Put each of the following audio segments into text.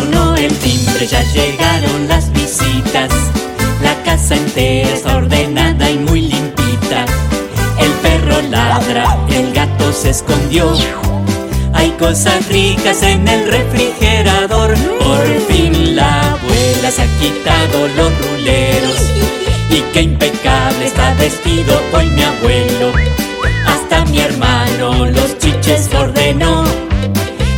noche ya llegaron las visitas. La casa entera está ordenada y muy limpita. El perro ladra, el gato se escondió. Hay cosas ricas en el refrigerador. Por fin la abuela se ha quitado los ruleros. Y qué impecable está vestido hoy mi abuelo. Hasta mi hermano los chiches ordenó.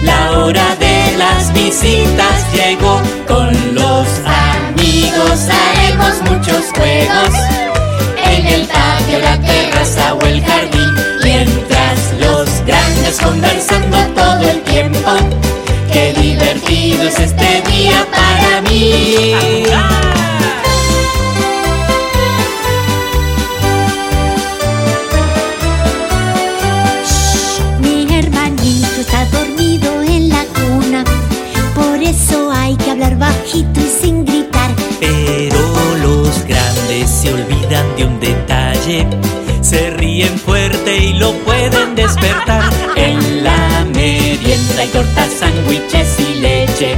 La hora de las visitas llegó. Con los amigos haremos muchos juegos. En el patio, la terraza o el jardín. Mientras los grandes conversando todo el tiempo. Qué divertido es este día para mí. Eso hay que hablar bajito y sin gritar. Pero los grandes se olvidan de un detalle. Se ríen fuerte y lo pueden despertar. En la merienda hay tortas, sándwiches y leche.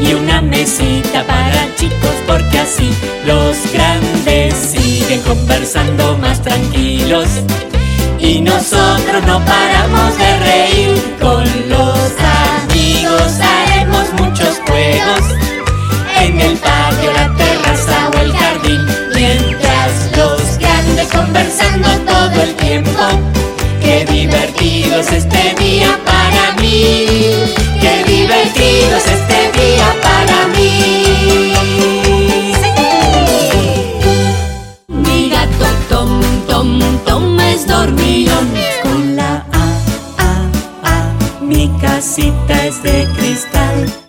Y una mesita para chicos porque así los grandes siguen conversando más tranquilos. Y nosotros no paramos de reír. Con los el patio, la terraza o el jardín. Mientras los grandes conversando todo el tiempo. Qué divertido es este día para mí. Qué divertido es este día para mí. Mi gato Tom, Tom, Tom es dormilón. Con la A, A, A, mi casita es de cristal.